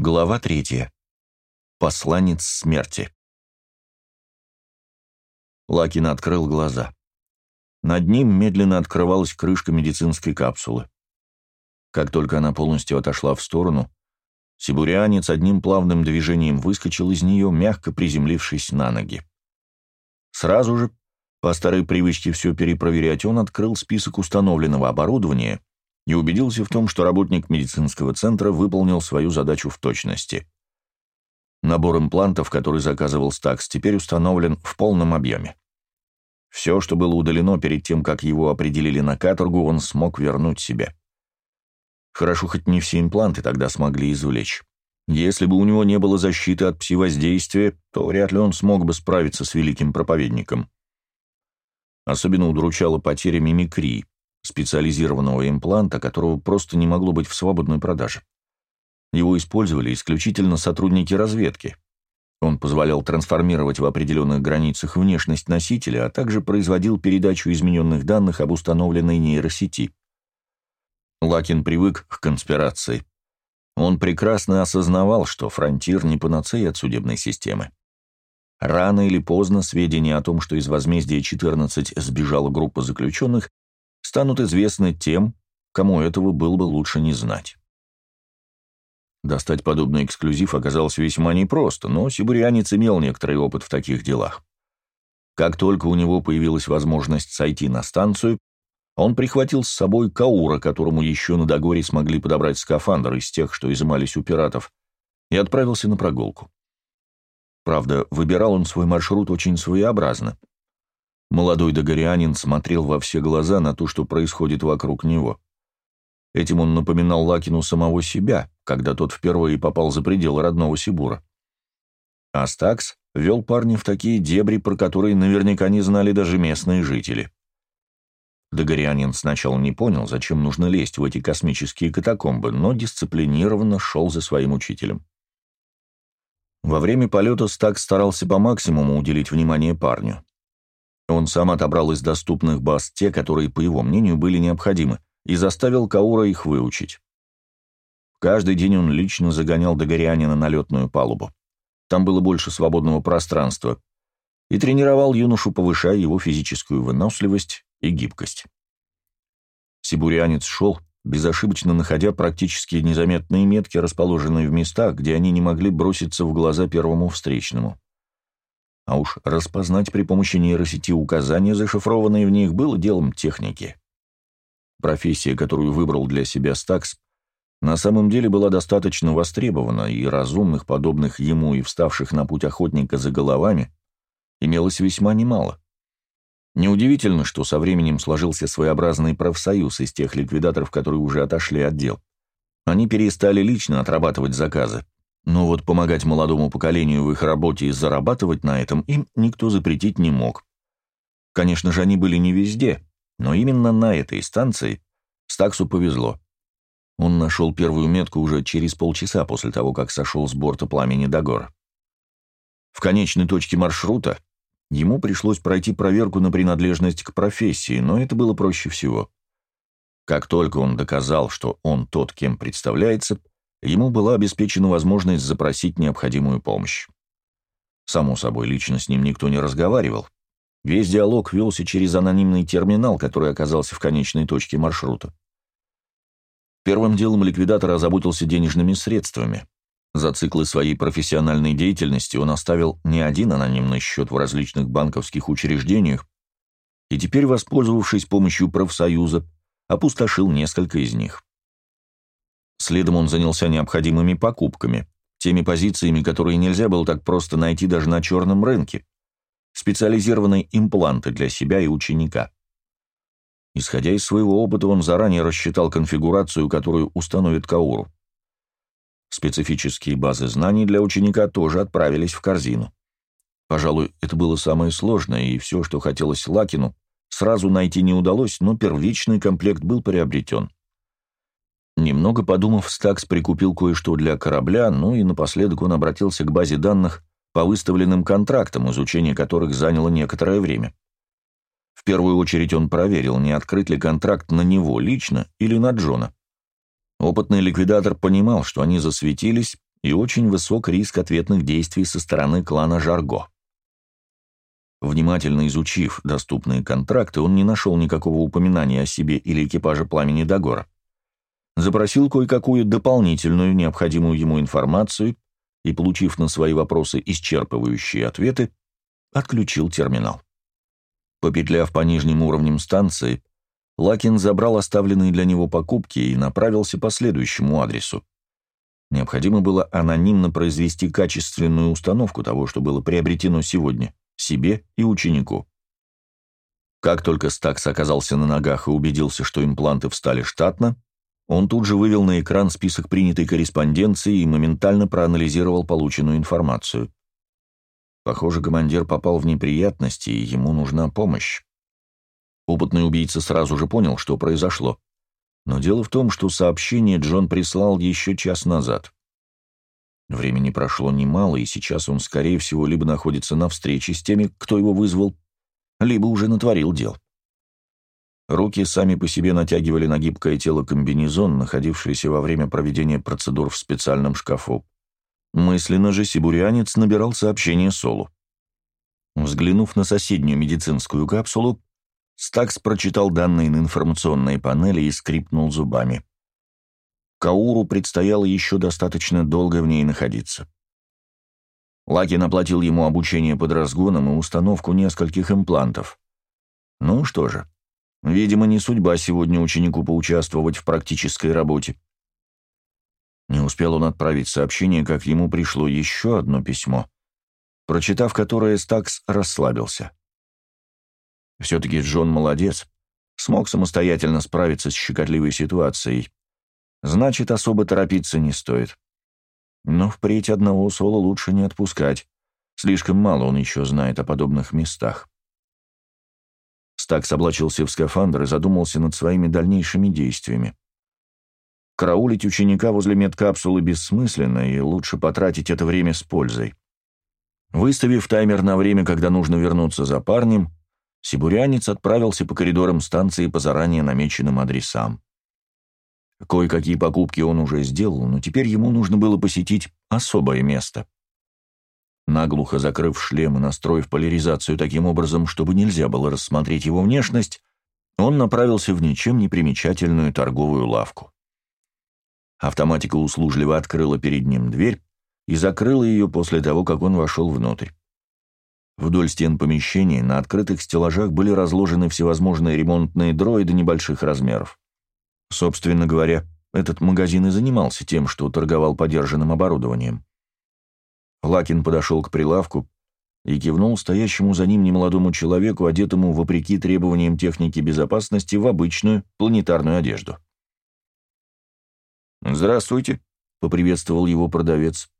Глава третья. Посланец смерти. Лакин открыл глаза. Над ним медленно открывалась крышка медицинской капсулы. Как только она полностью отошла в сторону, сибурянец одним плавным движением выскочил из нее, мягко приземлившись на ноги. Сразу же, по старой привычке все перепроверять, он открыл список установленного оборудования и убедился в том, что работник медицинского центра выполнил свою задачу в точности. Набор имплантов, который заказывал Стакс, теперь установлен в полном объеме. Все, что было удалено перед тем, как его определили на каторгу, он смог вернуть себе. Хорошо, хоть не все импланты тогда смогли извлечь. Если бы у него не было защиты от пси-воздействия, то вряд ли он смог бы справиться с великим проповедником. Особенно удручала потеря мимикрии специализированного импланта, которого просто не могло быть в свободной продаже. Его использовали исключительно сотрудники разведки. Он позволял трансформировать в определенных границах внешность носителя, а также производил передачу измененных данных об установленной нейросети. Лакин привык к конспирации. Он прекрасно осознавал, что фронтир не панацея от судебной системы. Рано или поздно сведения о том, что из возмездия 14 сбежала группа заключенных, станут известны тем, кому этого было бы лучше не знать. Достать подобный эксклюзив оказалось весьма непросто, но сибурянец имел некоторый опыт в таких делах. Как только у него появилась возможность сойти на станцию, он прихватил с собой Каура, которому еще на Дагоре смогли подобрать скафандр из тех, что изымались у пиратов, и отправился на прогулку. Правда, выбирал он свой маршрут очень своеобразно. Молодой догорянин смотрел во все глаза на то, что происходит вокруг него. Этим он напоминал Лакину самого себя, когда тот впервые попал за пределы родного Сибура. Астакс вел парня в такие дебри, про которые наверняка не знали даже местные жители. Догорянин сначала не понял, зачем нужно лезть в эти космические катакомбы, но дисциплинированно шел за своим учителем. Во время полета Стакс старался по максимуму уделить внимание парню. Он сам отобрал из доступных баз те, которые, по его мнению, были необходимы, и заставил Каура их выучить. Каждый день он лично загонял Дагорянина на летную палубу. Там было больше свободного пространства, и тренировал юношу, повышая его физическую выносливость и гибкость. Сибурянец шел, безошибочно находя практически незаметные метки, расположенные в местах, где они не могли броситься в глаза первому встречному. А уж распознать при помощи нейросети указания, зашифрованные в них, было делом техники. Профессия, которую выбрал для себя Стакс, на самом деле была достаточно востребована, и разумных, подобных ему и вставших на путь охотника за головами, имелось весьма немало. Неудивительно, что со временем сложился своеобразный профсоюз из тех ликвидаторов, которые уже отошли от дел. Они перестали лично отрабатывать заказы, но вот помогать молодому поколению в их работе и зарабатывать на этом им никто запретить не мог. Конечно же, они были не везде, но именно на этой станции Стаксу повезло. Он нашел первую метку уже через полчаса после того, как сошел с борта пламени Дагор. В конечной точке маршрута ему пришлось пройти проверку на принадлежность к профессии, но это было проще всего. Как только он доказал, что он тот, кем представляется, ему была обеспечена возможность запросить необходимую помощь. Само собой, лично с ним никто не разговаривал. Весь диалог велся через анонимный терминал, который оказался в конечной точке маршрута. Первым делом ликвидатор озаботился денежными средствами. За циклы своей профессиональной деятельности он оставил не один анонимный счет в различных банковских учреждениях, и теперь, воспользовавшись помощью профсоюза, опустошил несколько из них. Следом он занялся необходимыми покупками, теми позициями, которые нельзя было так просто найти даже на черном рынке, специализированные импланты для себя и ученика. Исходя из своего опыта, он заранее рассчитал конфигурацию, которую установит Кауру. Специфические базы знаний для ученика тоже отправились в корзину. Пожалуй, это было самое сложное, и все, что хотелось Лакину, сразу найти не удалось, но первичный комплект был приобретен. Немного подумав, Стакс прикупил кое-что для корабля, ну и напоследок он обратился к базе данных по выставленным контрактам, изучение которых заняло некоторое время. В первую очередь он проверил, не открыт ли контракт на него лично или на Джона. Опытный ликвидатор понимал, что они засветились, и очень высок риск ответных действий со стороны клана Жарго. Внимательно изучив доступные контракты, он не нашел никакого упоминания о себе или экипаже пламени Дагора. Запросил кое-какую дополнительную необходимую ему информацию и, получив на свои вопросы исчерпывающие ответы, отключил терминал. Попетляв по нижним уровням станции, Лакин забрал оставленные для него покупки и направился по следующему адресу. Необходимо было анонимно произвести качественную установку того, что было приобретено сегодня, себе и ученику. Как только Стакс оказался на ногах и убедился, что импланты встали штатно, он тут же вывел на экран список принятой корреспонденции и моментально проанализировал полученную информацию. Похоже, командир попал в неприятности, и ему нужна помощь. Опытный убийца сразу же понял, что произошло. Но дело в том, что сообщение Джон прислал еще час назад. Времени прошло немало, и сейчас он, скорее всего, либо находится на встрече с теми, кто его вызвал, либо уже натворил дел. Руки сами по себе натягивали на гибкое тело комбинезон, находившийся во время проведения процедур в специальном шкафу. Мысленно же сибурянец набирал сообщение Солу. Взглянув на соседнюю медицинскую капсулу, Стакс прочитал данные на информационной панели и скрипнул зубами. Кауру предстояло еще достаточно долго в ней находиться. Лакин оплатил ему обучение под разгоном и установку нескольких имплантов. Ну что же, видимо, не судьба сегодня ученику поучаствовать в практической работе. Не успел он отправить сообщение, как ему пришло еще одно письмо, прочитав которое, Стакс расслабился. Все-таки Джон молодец, смог самостоятельно справиться с щекотливой ситуацией. Значит, особо торопиться не стоит. Но впредь одного Соло лучше не отпускать. Слишком мало он еще знает о подобных местах. Стакс облачился в скафандр и задумался над своими дальнейшими действиями. Караулить ученика возле медкапсулы бессмысленно, и лучше потратить это время с пользой. Выставив таймер на время, когда нужно вернуться за парнем, сибурянец отправился по коридорам станции по заранее намеченным адресам. Кое-какие покупки он уже сделал, но теперь ему нужно было посетить особое место. Наглухо закрыв шлем и настроив поляризацию таким образом, чтобы нельзя было рассмотреть его внешность, он направился в ничем не примечательную торговую лавку. Автоматика услужливо открыла перед ним дверь и закрыла ее после того, как он вошел внутрь. Вдоль стен помещения на открытых стеллажах были разложены всевозможные ремонтные дроиды небольших размеров. Собственно говоря, этот магазин и занимался тем, что торговал подержанным оборудованием. Лакин подошел к прилавку и кивнул стоящему за ним немолодому человеку, одетому, вопреки требованиям техники безопасности, в обычную планетарную одежду. «Здравствуйте», — поприветствовал его продавец.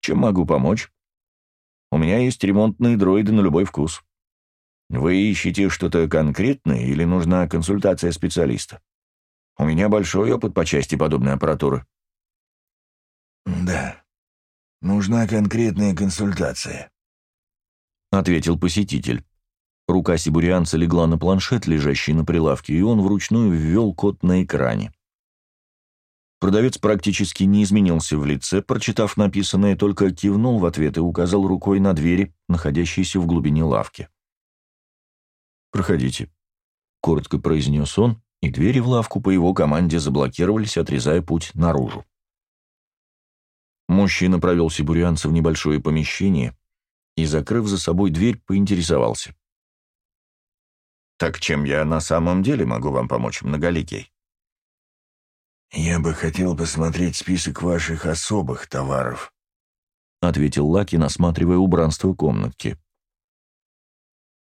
«Чем могу помочь? У меня есть ремонтные дроиды на любой вкус. Вы ищете что-то конкретное или нужна консультация специалиста? У меня большой опыт по части подобной аппаратуры». «Да, нужна конкретная консультация», — ответил посетитель. Рука сибурианца легла на планшет, лежащий на прилавке, и он вручную ввел код на экране. Продавец практически не изменился в лице, прочитав написанное, только кивнул в ответ и указал рукой на двери, находящиеся в глубине лавки. «Проходите», — коротко произнес он, и двери в лавку по его команде заблокировались, отрезая путь наружу. Мужчина провел сибурианца в небольшое помещение и, закрыв за собой дверь, поинтересовался. «Так чем я на самом деле могу вам помочь, многоликий?» «Я бы хотел посмотреть список ваших особых товаров», — ответил Лакин, осматривая убранство комнатки.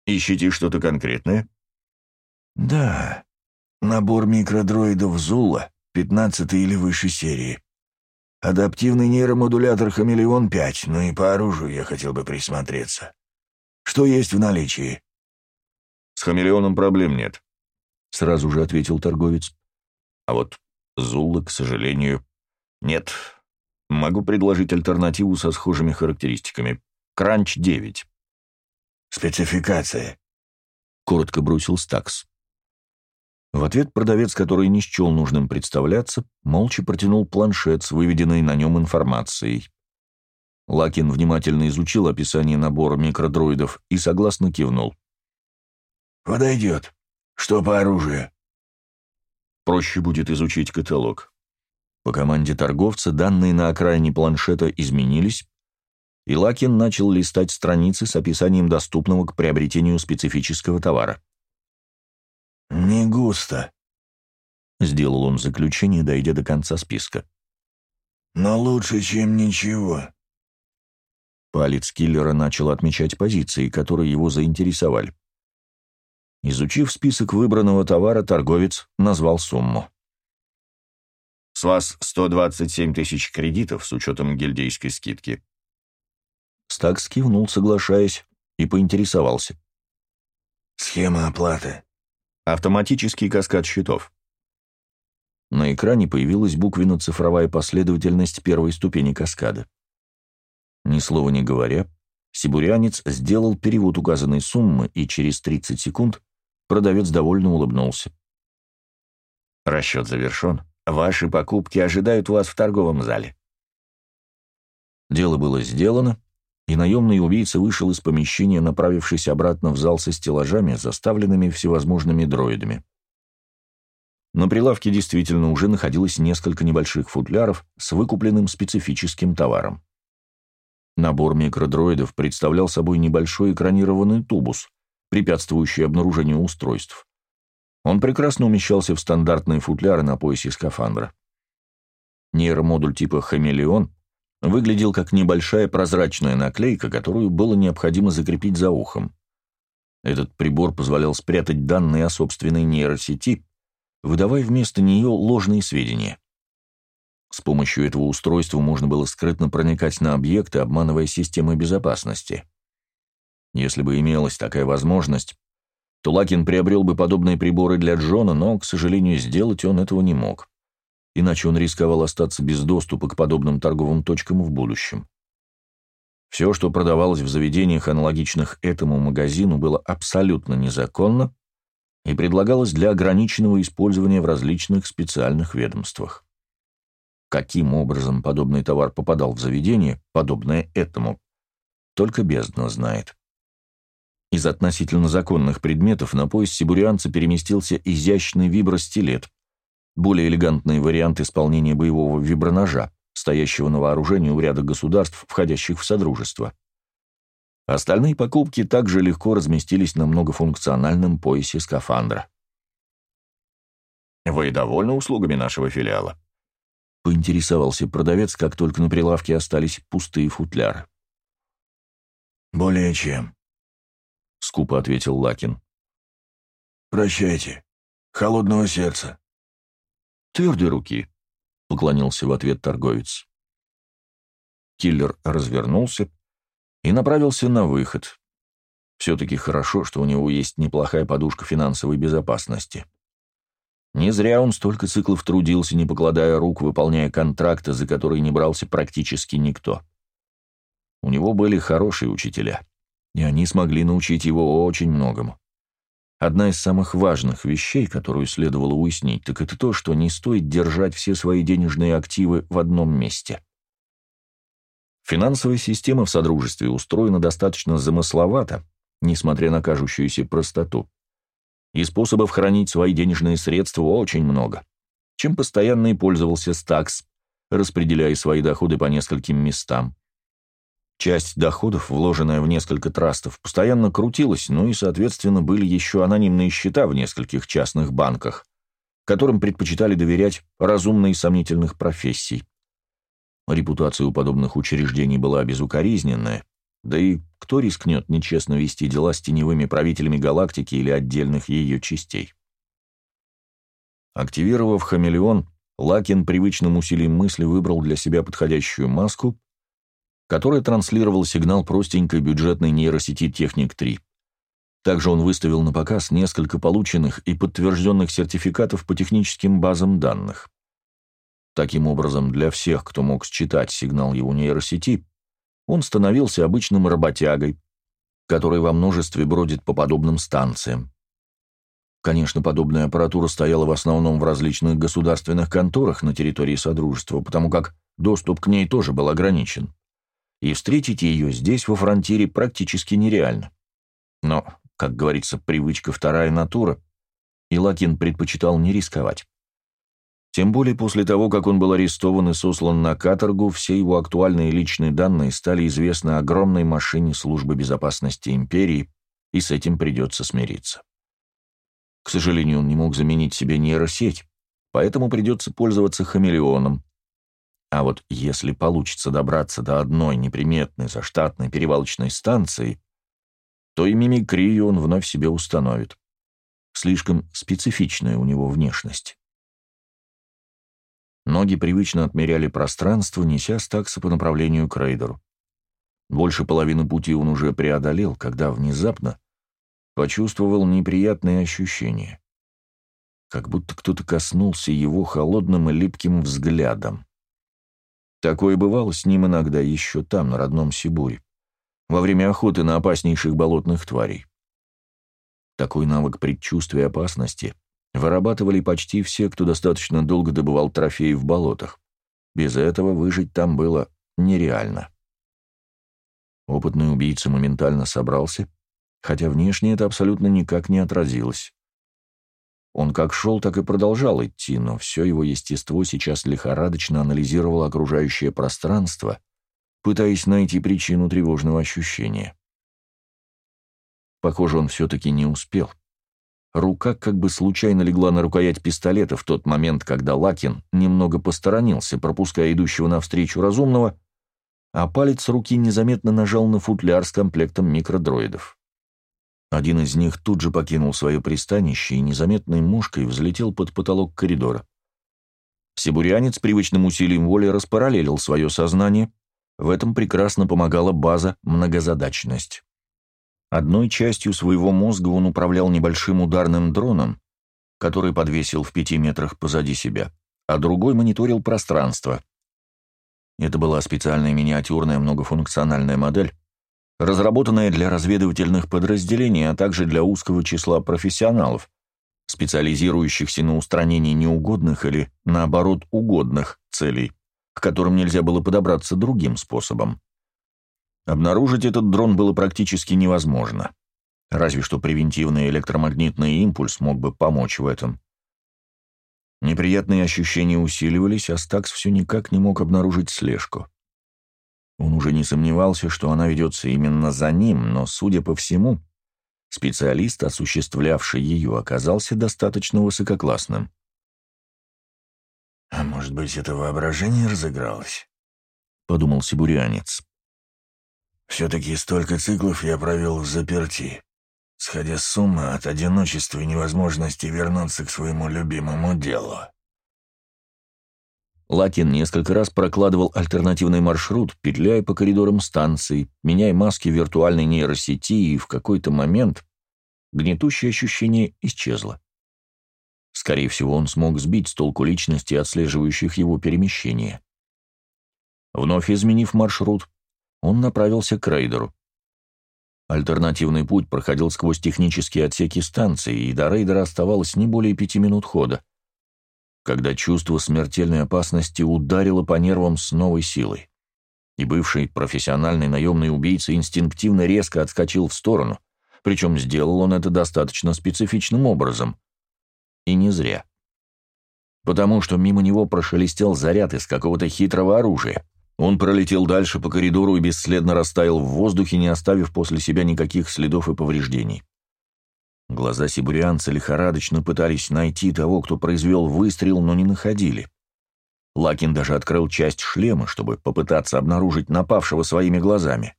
«Ищите что-то конкретное?» «Да. Набор микродроидов Зула, 15 или выше серии. Адаптивный нейромодулятор «Хамелеон-5», ну и по оружию я хотел бы присмотреться. Что есть в наличии?» «С хамелеоном проблем нет», — сразу же ответил торговец. «А вот Зулла, к сожалению, нет. Могу предложить альтернативу со схожими характеристиками. Кранч 9. Спецификация. Коротко бросил Стакс. В ответ продавец, который не счел нужным представляться, молча протянул планшет с выведенной на нем информацией. Лакин внимательно изучил описание набора микродроидов и согласно кивнул. «Подойдет. Что по оружию?» Проще будет изучить каталог. По команде торговца данные на окраине планшета изменились, и Лакин начал листать страницы с описанием доступного к приобретению специфического товара. «Не густо», — сделал он заключение, дойдя до конца списка. «Но лучше, чем ничего». Палец киллера начал отмечать позиции, которые его заинтересовали. Изучив список выбранного товара, торговец назвал сумму. «С вас 127 тысяч кредитов с учетом гильдейской скидки». Стакс кивнул, соглашаясь, и поинтересовался. «Схема оплаты». «Автоматический каскад счетов». На экране появилась буквенно-цифровая последовательность первой ступени каскада. Ни слова не говоря, сибурянец сделал перевод указанной суммы, и через 30 секунд продавец довольно улыбнулся. «Расчет завершен. Ваши покупки ожидают вас в торговом зале». Дело было сделано, и наемный убийца вышел из помещения, направившись обратно в зал со стеллажами, заставленными всевозможными дроидами. На прилавке действительно уже находилось несколько небольших футляров с выкупленным специфическим товаром. Набор микродроидов представлял собой небольшой экранированный тубус, препятствующий обнаружению устройств. Он прекрасно умещался в стандартные футляры на поясе скафандра. Нейромодуль типа «Хамелеон» выглядел как небольшая прозрачная наклейка, которую было необходимо закрепить за ухом. Этот прибор позволял спрятать данные о собственной нейросети, выдавая вместо нее ложные сведения. С помощью этого устройства можно было скрытно проникать на объекты, обманывая системы безопасности. Если бы имелась такая возможность, то Лакин приобрел бы подобные приборы для Джона, но, к сожалению, сделать он этого не мог. Иначе он рисковал остаться без доступа к подобным торговым точкам в будущем. Все, что продавалось в заведениях, аналогичных этому магазину, было абсолютно незаконно и предлагалось для ограниченного использования в различных специальных ведомствах. Каким образом подобный товар попадал в заведение, подобное этому, только бездна знает. Из относительно законных предметов на пояс сибурианца переместился изящный вибростилет, более элегантный вариант исполнения боевого виброножа, стоящего на вооружении у ряда государств, входящих в Содружество. Остальные покупки также легко разместились на многофункциональном поясе скафандра. «Вы довольны услугами нашего филиала?» поинтересовался продавец, как только на прилавке остались пустые футляры. «Более чем», — скупо ответил Лакин. «Прощайте. Холодного сердца». «Твердой руки», — поклонился в ответ торговец. Киллер развернулся и направился на выход. Все-таки хорошо, что у него есть неплохая подушка финансовой безопасности. Не зря он столько циклов трудился, не покладая рук, выполняя контракты, за которые не брался практически никто. У него были хорошие учителя, и они смогли научить его очень многому. Одна из самых важных вещей, которую следовало уяснить, так это то, что не стоит держать все свои денежные активы в одном месте. Финансовая система в Содружестве устроена достаточно замысловато, несмотря на кажущуюся простоту и способов хранить свои денежные средства очень много, чем постоянно и пользовался Стакс, распределяя свои доходы по нескольким местам. Часть доходов, вложенная в несколько трастов, постоянно крутилась, ну и, соответственно, были еще анонимные счета в нескольких частных банках, которым предпочитали доверять разумно и сомнительных профессий. Репутация у подобных учреждений была безукоризненная, да и кто рискнет нечестно вести дела с теневыми правителями галактики или отдельных ее частей? Активировав хамелеон, Лакин привычным усилием мысли выбрал для себя подходящую маску, которая транслировала сигнал простенькой бюджетной нейросети «Техник-3». Также он выставил на показ несколько полученных и подтвержденных сертификатов по техническим базам данных. Таким образом, для всех, кто мог считать сигнал его нейросети, он становился обычным работягой, который во множестве бродит по подобным станциям. Конечно, подобная аппаратура стояла в основном в различных государственных конторах на территории Содружества, потому как доступ к ней тоже был ограничен. И встретить ее здесь, во фронтире, практически нереально. Но, как говорится, привычка вторая натура, и Лакин предпочитал не рисковать. Тем более после того, как он был арестован и сослан на каторгу, все его актуальные личные данные стали известны огромной машине службы безопасности империи, и с этим придется смириться. К сожалению, он не мог заменить себе нейросеть, поэтому придется пользоваться хамелеоном. А вот если получится добраться до одной неприметной заштатной перевалочной станции, то и мимикрию он вновь себе установит. Слишком специфичная у него внешность. Ноги привычно отмеряли пространство, неся стакса по направлению к рейдеру. Больше половины пути он уже преодолел, когда внезапно почувствовал неприятные ощущения. Как будто кто-то коснулся его холодным и липким взглядом. Такое бывало с ним иногда еще там, на родном Сибуре, во время охоты на опаснейших болотных тварей. Такой навык предчувствия опасности вырабатывали почти все, кто достаточно долго добывал трофеи в болотах. Без этого выжить там было нереально. Опытный убийца моментально собрался, хотя внешне это абсолютно никак не отразилось. Он как шел, так и продолжал идти, но все его естество сейчас лихорадочно анализировало окружающее пространство, пытаясь найти причину тревожного ощущения. Похоже, он все-таки не успел. Рука как бы случайно легла на рукоять пистолета в тот момент, когда Лакин немного посторонился, пропуская идущего навстречу разумного, а палец руки незаметно нажал на футляр с комплектом микродроидов. Один из них тут же покинул свое пристанище и незаметной мушкой взлетел под потолок коридора. Сибурянец привычным усилием воли распараллелил свое сознание, в этом прекрасно помогала база многозадачность. Одной частью своего мозга он управлял небольшим ударным дроном, который подвесил в пяти метрах позади себя, а другой мониторил пространство. Это была специальная миниатюрная многофункциональная модель, разработанная для разведывательных подразделений, а также для узкого числа профессионалов, специализирующихся на устранении неугодных или, наоборот, угодных целей, к которым нельзя было подобраться другим способом. Обнаружить этот дрон было практически невозможно. Разве что превентивный электромагнитный импульс мог бы помочь в этом. Неприятные ощущения усиливались, а Стакс все никак не мог обнаружить слежку. Он уже не сомневался, что она ведется именно за ним, но, судя по всему, специалист, осуществлявший ее, оказался достаточно высококлассным. «А может быть, это воображение разыгралось?» — подумал сибурянец. «Все-таки столько циклов я провел в заперти, сходя с ума от одиночества и невозможности вернуться к своему любимому делу». Лакин несколько раз прокладывал альтернативный маршрут, петляя по коридорам станции, меняя маски виртуальной нейросети, и в какой-то момент гнетущее ощущение исчезло. Скорее всего, он смог сбить с толку личности, отслеживающих его перемещения. Вновь изменив маршрут, он направился к рейдеру. Альтернативный путь проходил сквозь технические отсеки станции, и до рейдера оставалось не более пяти минут хода когда чувство смертельной опасности ударило по нервам с новой силой. И бывший профессиональный наемный убийца инстинктивно резко отскочил в сторону, причем сделал он это достаточно специфичным образом. И не зря. Потому что мимо него прошелестел заряд из какого-то хитрого оружия. Он пролетел дальше по коридору и бесследно растаял в воздухе, не оставив после себя никаких следов и повреждений. Глаза сибурианца лихорадочно пытались найти того, кто произвел выстрел, но не находили. Лакин даже открыл часть шлема, чтобы попытаться обнаружить напавшего своими глазами.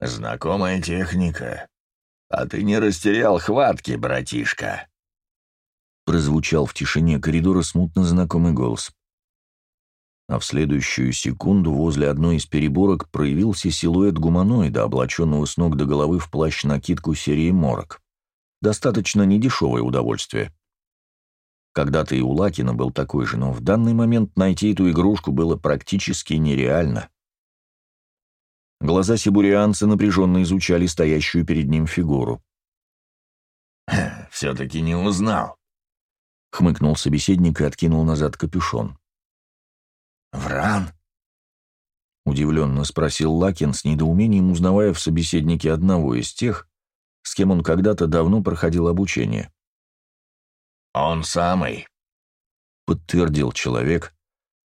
«Знакомая техника. А ты не растерял хватки, братишка?» Прозвучал в тишине коридора смутно знакомый голос. А в следующую секунду возле одной из переборок проявился силуэт гуманоида, облаченного с ног до головы в плащ-накидку серии «Морок». Достаточно недешевое удовольствие. Когда-то и у Лакина был такой же, но в данный момент найти эту игрушку было практически нереально. Глаза сибурианца напряженно изучали стоящую перед ним фигуру. «Все-таки не узнал», — хмыкнул собеседник и откинул назад капюшон. «Вран?» удивленно спросил Лакин с недоумением, узнавая в собеседнике одного из тех, с кем он когда-то давно проходил обучение. «Он самый», — подтвердил человек,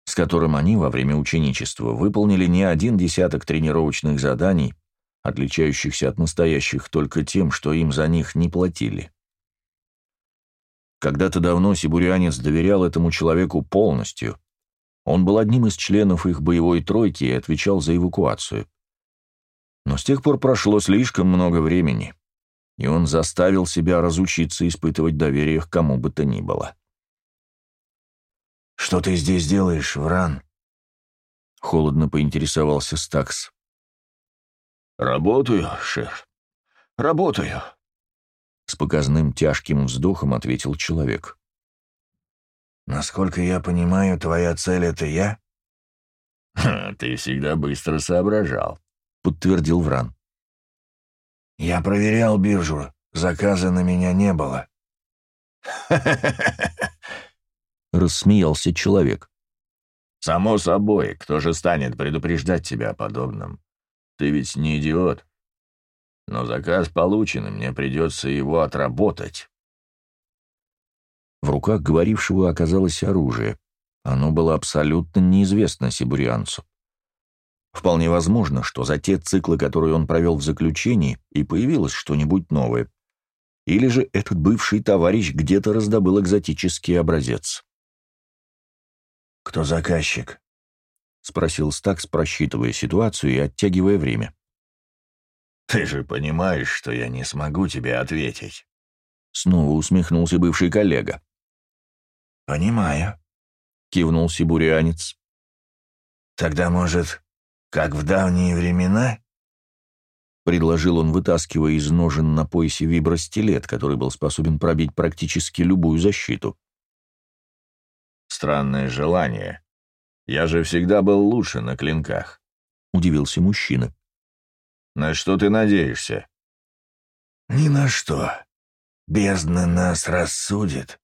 с которым они во время ученичества выполнили не один десяток тренировочных заданий, отличающихся от настоящих только тем, что им за них не платили. Когда-то давно сибурянец доверял этому человеку полностью. Он был одним из членов их боевой тройки и отвечал за эвакуацию. Но с тех пор прошло слишком много времени, и он заставил себя разучиться испытывать доверие к кому бы то ни было. «Что ты здесь делаешь, Вран?» Холодно поинтересовался Стакс. «Работаю, шеф, работаю», — с показным тяжким вздохом ответил человек. «Насколько я понимаю, твоя цель — это я?» «Ты всегда быстро соображал», — подтвердил Вран. «Я проверял биржу, заказа на меня не было». Рассмеялся человек. «Само собой, кто же станет предупреждать тебя о подобном? Ты ведь не идиот. Но заказ получен, и мне придется его отработать. В руках говорившего оказалось оружие. Оно было абсолютно неизвестно сибурианцу. Вполне возможно, что за те циклы, которые он провел в заключении, и появилось что-нибудь новое. Или же этот бывший товарищ где-то раздобыл экзотический образец. «Кто заказчик?» — спросил Стакс, просчитывая ситуацию и оттягивая время. «Ты же понимаешь, что я не смогу тебе ответить». Снова усмехнулся бывший коллега. «Понимаю», — кивнул сибурианец. «Тогда, может, как в давние времена?» Предложил он, вытаскивая из ножен на поясе вибростилет, который был способен пробить практически любую защиту. «Странное желание», я же всегда был лучше на клинках», — удивился мужчина. «На что ты надеешься?» «Ни на что. Бездна нас рассудит», —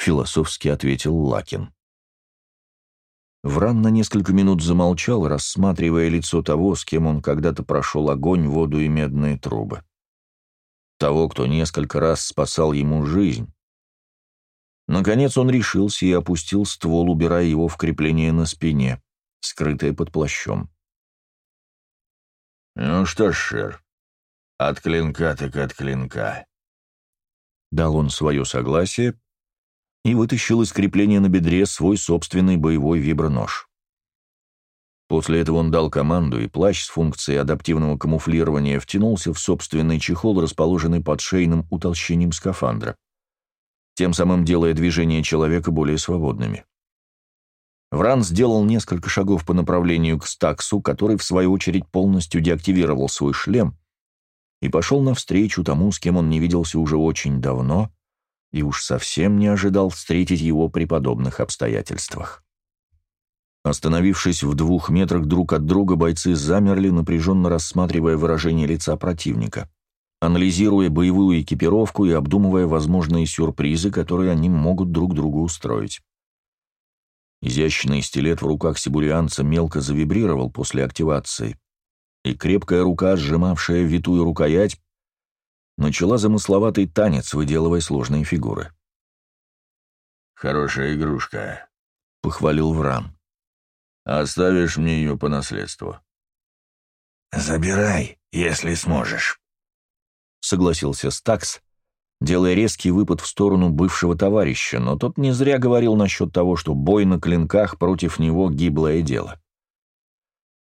философски ответил Лакин. Вран на несколько минут замолчал, рассматривая лицо того, с кем он когда-то прошел огонь, воду и медные трубы. Того, кто несколько раз спасал ему жизнь, Наконец он решился и опустил ствол, убирая его в крепление на спине, скрытое под плащом. «Ну что ж, Шер, от клинка так от клинка». Дал он свое согласие и вытащил из крепления на бедре свой собственный боевой вибронож. После этого он дал команду, и плащ с функцией адаптивного камуфлирования втянулся в собственный чехол, расположенный под шейным утолщением скафандра тем самым делая движения человека более свободными. Вран сделал несколько шагов по направлению к Стаксу, который, в свою очередь, полностью деактивировал свой шлем и пошел навстречу тому, с кем он не виделся уже очень давно и уж совсем не ожидал встретить его при подобных обстоятельствах. Остановившись в двух метрах друг от друга, бойцы замерли, напряженно рассматривая выражение лица противника анализируя боевую экипировку и обдумывая возможные сюрпризы, которые они могут друг другу устроить. Изящный стилет в руках сибурианца мелко завибрировал после активации, и крепкая рука, сжимавшая витую рукоять, начала замысловатый танец, выделывая сложные фигуры. «Хорошая игрушка», — похвалил Вран. «Оставишь мне ее по наследству». «Забирай, если сможешь». — согласился Стакс, делая резкий выпад в сторону бывшего товарища, но тот не зря говорил насчет того, что бой на клинках против него — гиблое дело.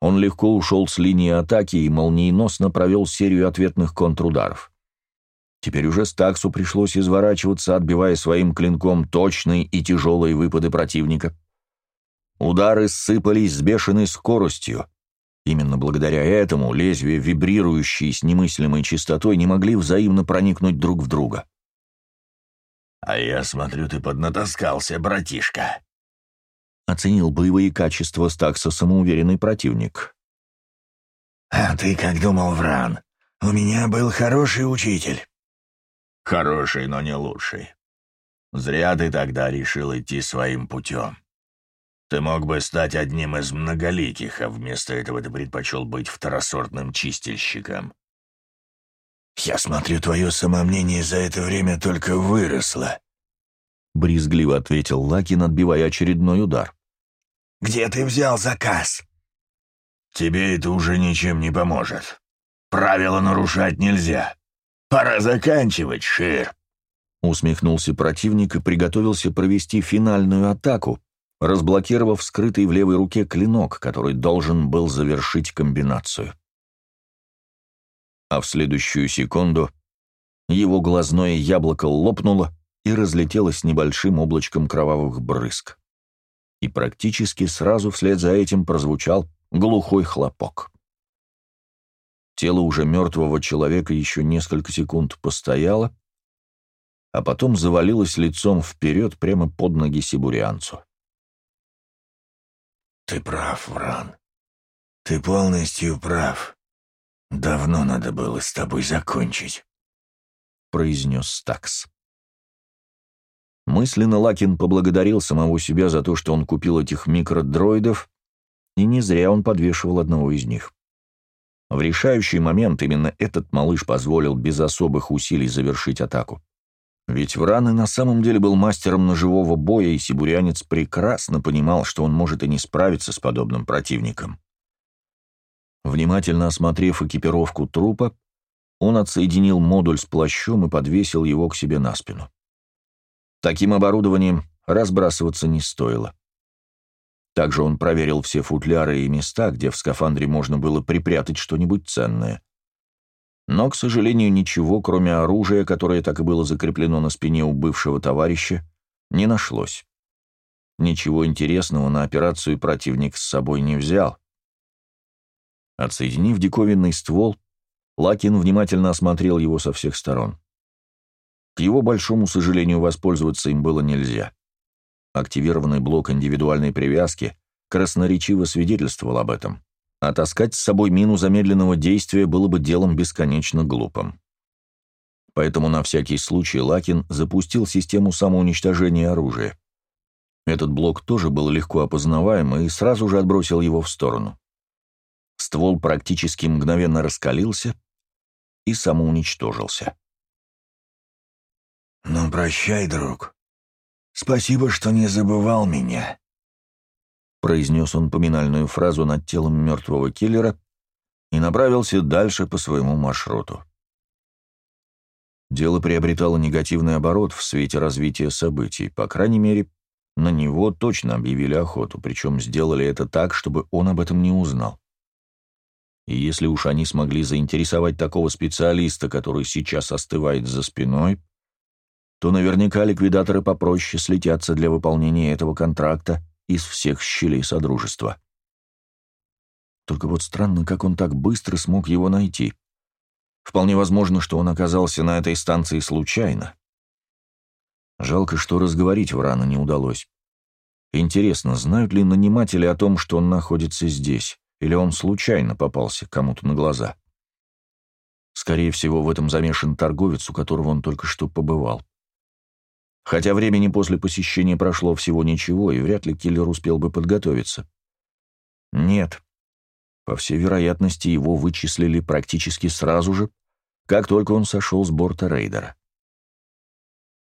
Он легко ушел с линии атаки и молниеносно провел серию ответных контрударов. Теперь уже Стаксу пришлось изворачиваться, отбивая своим клинком точные и тяжелые выпады противника. Удары сыпались с бешеной скоростью, Именно благодаря этому лезвия, вибрирующие с немыслимой частотой, не могли взаимно проникнуть друг в друга. «А я смотрю, ты поднатаскался, братишка», — оценил боевые качества Стакса самоуверенный противник. «А ты как думал, Вран? У меня был хороший учитель». «Хороший, но не лучший. Зря ты тогда решил идти своим путем. Ты мог бы стать одним из многоликих, а вместо этого ты предпочел быть второсортным чистильщиком. Я смотрю, твое самомнение за это время только выросло. Брезгливо ответил Лакин, отбивая очередной удар. «Где ты взял заказ?» «Тебе это уже ничем не поможет. Правила нарушать нельзя. Пора заканчивать, Шир!» Усмехнулся противник и приготовился провести финальную атаку, разблокировав скрытый в левой руке клинок, который должен был завершить комбинацию. А в следующую секунду его глазное яблоко лопнуло и разлетелось небольшим облачком кровавых брызг. И практически сразу вслед за этим прозвучал глухой хлопок. Тело уже мертвого человека еще несколько секунд постояло, а потом завалилось лицом вперед прямо под ноги сибурианцу. «Ты прав, Вран. Ты полностью прав. Давно надо было с тобой закончить», — произнес Стакс. Мысленно Лакин поблагодарил самого себя за то, что он купил этих микродроидов, и не зря он подвешивал одного из них. В решающий момент именно этот малыш позволил без особых усилий завершить атаку. Ведь Вран и на самом деле был мастером ножевого боя, и сибурянец прекрасно понимал, что он может и не справиться с подобным противником. Внимательно осмотрев экипировку трупа, он отсоединил модуль с плащом и подвесил его к себе на спину. Таким оборудованием разбрасываться не стоило. Также он проверил все футляры и места, где в скафандре можно было припрятать что-нибудь ценное. Но, к сожалению, ничего, кроме оружия, которое так и было закреплено на спине у бывшего товарища, не нашлось. Ничего интересного на операцию противник с собой не взял. Отсоединив диковинный ствол, Лакин внимательно осмотрел его со всех сторон. К его большому сожалению, воспользоваться им было нельзя. Активированный блок индивидуальной привязки красноречиво свидетельствовал об этом а таскать с собой мину замедленного действия было бы делом бесконечно глупым. Поэтому на всякий случай Лакин запустил систему самоуничтожения оружия. Этот блок тоже был легко опознаваем и сразу же отбросил его в сторону. Ствол практически мгновенно раскалился и самоуничтожился. «Ну, прощай, друг. Спасибо, что не забывал меня», произнес он поминальную фразу над телом мертвого киллера и направился дальше по своему маршруту. Дело приобретало негативный оборот в свете развития событий, по крайней мере, на него точно объявили охоту, причем сделали это так, чтобы он об этом не узнал. И если уж они смогли заинтересовать такого специалиста, который сейчас остывает за спиной, то наверняка ликвидаторы попроще слетятся для выполнения этого контракта из всех щелей Содружества. Только вот странно, как он так быстро смог его найти. Вполне возможно, что он оказался на этой станции случайно. Жалко, что разговорить Врана не удалось. Интересно, знают ли наниматели о том, что он находится здесь, или он случайно попался кому-то на глаза? Скорее всего, в этом замешан торговец, у которого он только что побывал. Хотя времени после посещения прошло всего ничего, и вряд ли киллер успел бы подготовиться. Нет. По всей вероятности, его вычислили практически сразу же, как только он сошел с борта рейдера.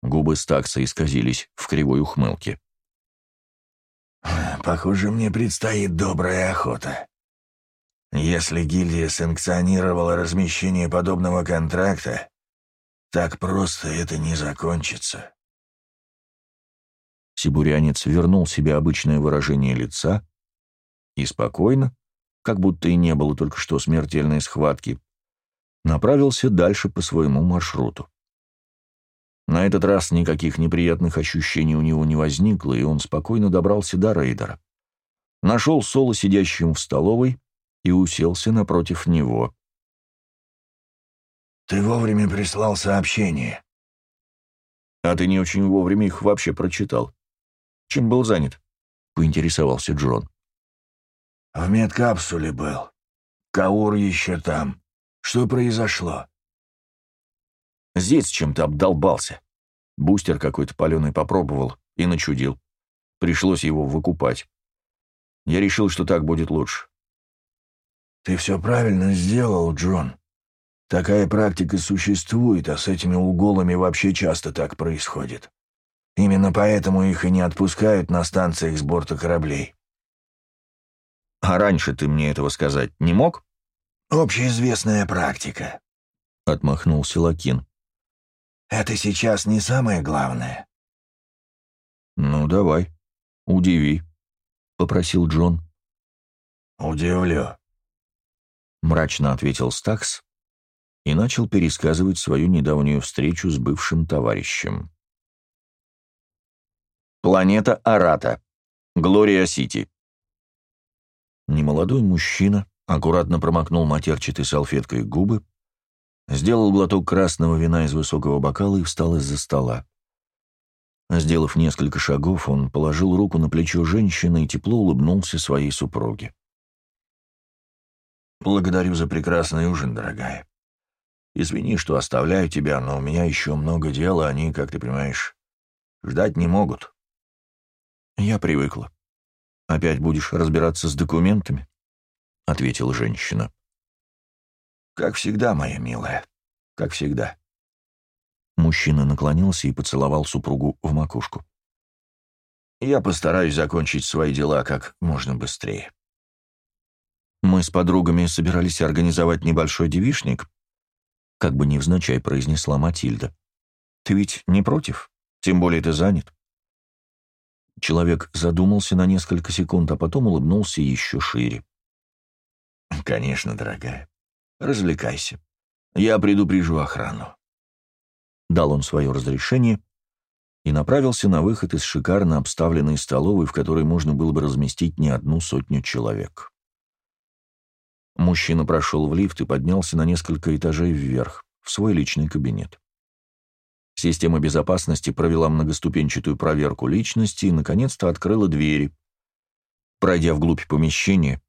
Губы Стакса исказились в кривой ухмылке. «Похоже, мне предстоит добрая охота. Если гильдия санкционировала размещение подобного контракта, так просто это не закончится». Сибурянец вернул себе обычное выражение лица и спокойно, как будто и не было только что смертельной схватки, направился дальше по своему маршруту. На этот раз никаких неприятных ощущений у него не возникло, и он спокойно добрался до рейдера. Нашел Соло сидящим в столовой и уселся напротив него. «Ты вовремя прислал сообщение». «А ты не очень вовремя их вообще прочитал», чем был занят?» — поинтересовался Джон. «В медкапсуле был. Каур еще там. Что произошло?» Здесь чем-то обдолбался. Бустер какой-то паленый попробовал и начудил. Пришлось его выкупать. Я решил, что так будет лучше. «Ты все правильно сделал, Джон. Такая практика существует, а с этими уголами вообще часто так происходит. Именно поэтому их и не отпускают на станциях с борта кораблей». «А раньше ты мне этого сказать не мог?» «Общеизвестная практика», — отмахнулся Лакин. «Это сейчас не самое главное». «Ну, давай, удиви», — попросил Джон. «Удивлю», — мрачно ответил Стакс и начал пересказывать свою недавнюю встречу с бывшим товарищем. Планета Арата. Глория-Сити. Немолодой мужчина аккуратно промокнул матерчатой салфеткой губы, сделал глоток красного вина из высокого бокала и встал из-за стола. Сделав несколько шагов, он положил руку на плечо женщины и тепло улыбнулся своей супруге. «Благодарю за прекрасный ужин, дорогая. Извини, что оставляю тебя, но у меня еще много дела, они, как ты понимаешь, ждать не могут». «Я привыкла. Опять будешь разбираться с документами?» — ответила женщина. «Как всегда, моя милая, как всегда». Мужчина наклонился и поцеловал супругу в макушку. «Я постараюсь закончить свои дела как можно быстрее». «Мы с подругами собирались организовать небольшой девишник», как бы невзначай произнесла Матильда. «Ты ведь не против? Тем более ты занят». Человек задумался на несколько секунд, а потом улыбнулся еще шире. «Конечно, дорогая. Развлекайся. Я предупрежу охрану». Дал он свое разрешение и направился на выход из шикарно обставленной столовой, в которой можно было бы разместить не одну сотню человек. Мужчина прошел в лифт и поднялся на несколько этажей вверх, в свой личный кабинет. Система безопасности провела многоступенчатую проверку личности и, наконец-то, открыла двери. Пройдя вглубь помещения,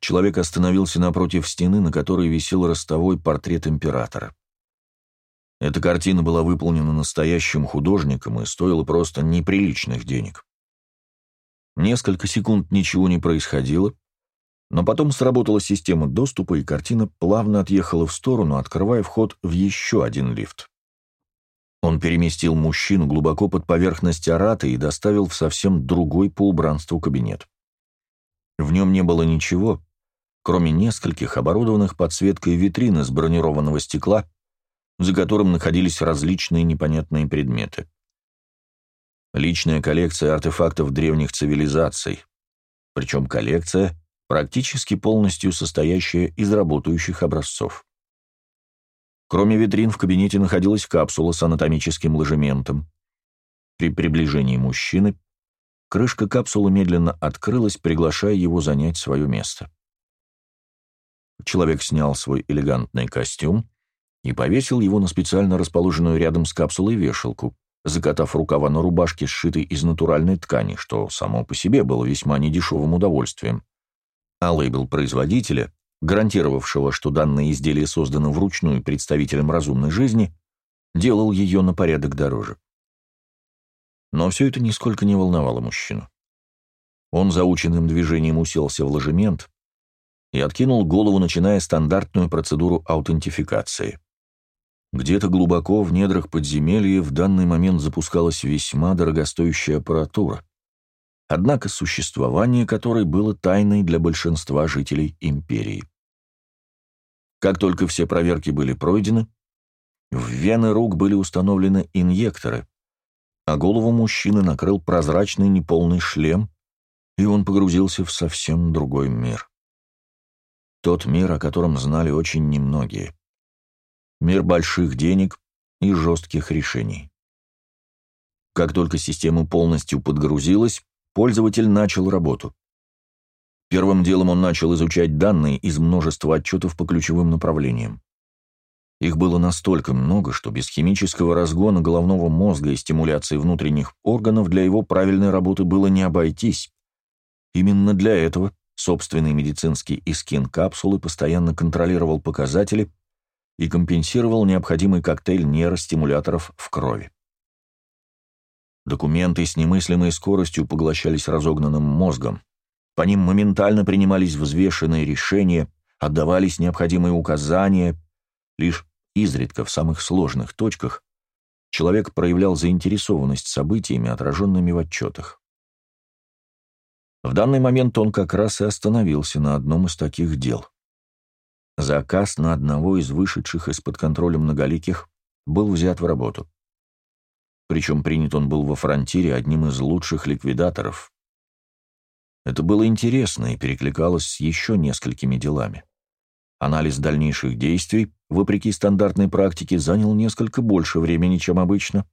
человек остановился напротив стены, на которой висел ростовой портрет императора. Эта картина была выполнена настоящим художником и стоила просто неприличных денег. Несколько секунд ничего не происходило, но потом сработала система доступа, и картина плавно отъехала в сторону, открывая вход в еще один лифт. Он переместил мужчину глубоко под поверхность арата и доставил в совсем другой по убранству кабинет. В нем не было ничего, кроме нескольких оборудованных подсветкой витрин из бронированного стекла, за которым находились различные непонятные предметы. Личная коллекция артефактов древних цивилизаций, причем коллекция, практически полностью состоящая из работающих образцов. Кроме витрин в кабинете находилась капсула с анатомическим ложементом. При приближении мужчины крышка капсулы медленно открылась, приглашая его занять свое место. Человек снял свой элегантный костюм и повесил его на специально расположенную рядом с капсулой вешалку, закатав рукава на рубашке, сшитой из натуральной ткани, что само по себе было весьма недешевым удовольствием. А лейбл производителя гарантировавшего, что данное изделие создано вручную представителем разумной жизни, делал ее на порядок дороже. Но все это нисколько не волновало мужчину. Он заученным движением уселся в ложемент и откинул голову, начиная стандартную процедуру аутентификации. Где-то глубоко в недрах подземелья в данный момент запускалась весьма дорогостоящая аппаратура, однако существование которой было тайной для большинства жителей империи. Как только все проверки были пройдены, в вены рук были установлены инъекторы, а голову мужчины накрыл прозрачный неполный шлем, и он погрузился в совсем другой мир. Тот мир, о котором знали очень немногие. Мир больших денег и жестких решений. Как только система полностью подгрузилась, пользователь начал работу. Первым делом он начал изучать данные из множества отчетов по ключевым направлениям. Их было настолько много, что без химического разгона головного мозга и стимуляции внутренних органов для его правильной работы было не обойтись. Именно для этого собственный медицинский искин капсулы постоянно контролировал показатели и компенсировал необходимый коктейль нейростимуляторов в крови. Документы с немыслимой скоростью поглощались разогнанным мозгом, По ним моментально принимались взвешенные решения, отдавались необходимые указания. Лишь изредка в самых сложных точках человек проявлял заинтересованность событиями, отраженными в отчетах. В данный момент он как раз и остановился на одном из таких дел. Заказ на одного из вышедших из-под контроля многоликих был взят в работу. Причем принят он был во фронтире одним из лучших ликвидаторов. Это было интересно и перекликалось с еще несколькими делами. Анализ дальнейших действий, вопреки стандартной практике, занял несколько больше времени, чем обычно.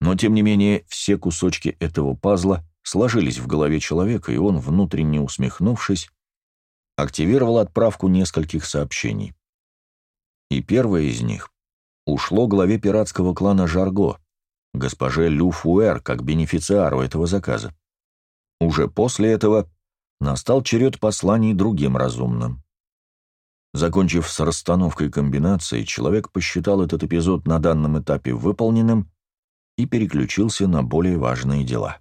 Но, тем не менее, все кусочки этого пазла сложились в голове человека, и он, внутренне усмехнувшись, активировал отправку нескольких сообщений. И первое из них ушло главе пиратского клана Жарго, госпоже Лю Фуэр, как бенефициару этого заказа. Уже после этого настал черед посланий другим разумным. Закончив с расстановкой комбинаций, человек посчитал этот эпизод на данном этапе выполненным и переключился на более важные дела.